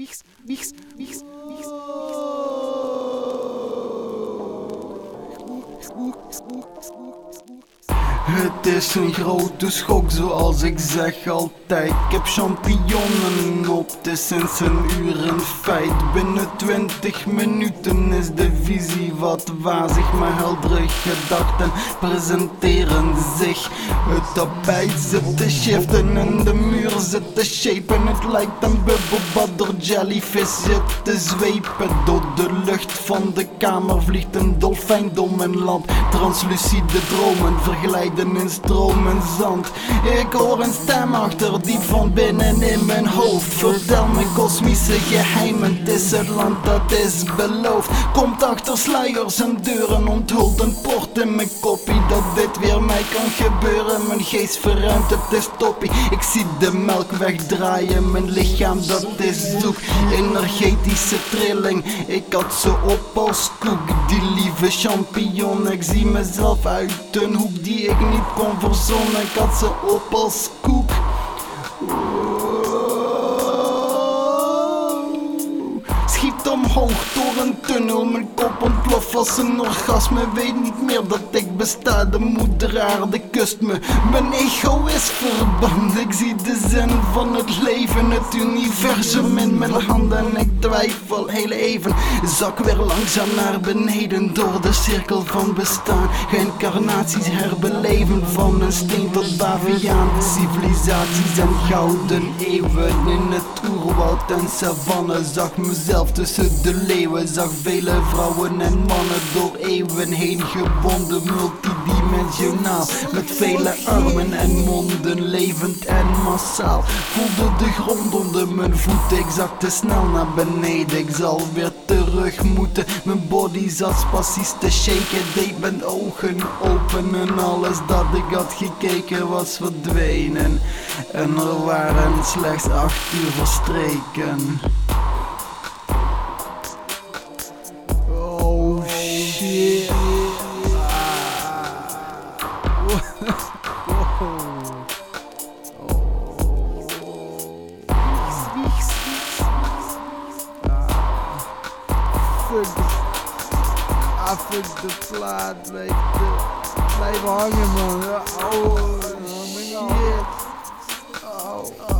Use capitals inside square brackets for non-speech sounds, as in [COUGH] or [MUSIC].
mix, mix, mix, mix. Het is een grote schok zoals ik zeg altijd Ik heb champignonnen op, het is sinds een uur een feit Binnen 20 minuten is de visie wat wazig Maar heldere gedachten presenteren. Zich Het tapijt zit te shiften en de muur zit te shapen. Het lijkt een bubbelbad door jellyfish zit te zwepen. Door de lucht van de kamer vliegt een dolfijn door mijn lamp Translucide dromen vergelijden in stroom en zand. Ik hoor een stem achter diep van binnen in mijn hoofd. Vertel me kosmische geheimen, het is het land dat is beloofd. Komt sluiers en deuren, onthult een poort in mijn koppie. Dat dit weer mij kan gebeuren, mijn geest verruimt, het is toppie. Ik zie de melk wegdraaien, mijn lichaam dat is zoek. Energetische trilling, ik had ze op als koek. Die lieve champignon, ik zie mezelf uit een hoek die ik niet kon verzonnen, ik had ze op als koek. Omhoog door een tunnel, mijn kop ontploft als een orgasme. Weet niet meer dat ik besta, de moeder aarde kust me. Mijn ego is verband, ik zie de zin van het leven, het universum in mijn handen. Ik twijfel heel even, zak weer langzaam naar beneden door de cirkel van bestaan. Geïncarnaties herbeleven van een steen tot baviaan. Civilisaties en gouden eeuwen in het oerwoud en savanne zag mezelf tussen de leeuwen Zag vele vrouwen en mannen door eeuwen heen gewonden Multidimensionaal Met vele armen en monden Levend en massaal. Voelde de grond onder mijn voeten Ik zakte snel naar beneden. Ik zal weer terug moeten. Mijn body zat spassies te shaken Deed mijn ogen open En alles dat ik had gekeken was verdwenen. En er waren slechts acht uur verstreken Whoa. I think the slide make the. Oh. [LAUGHS] Oh.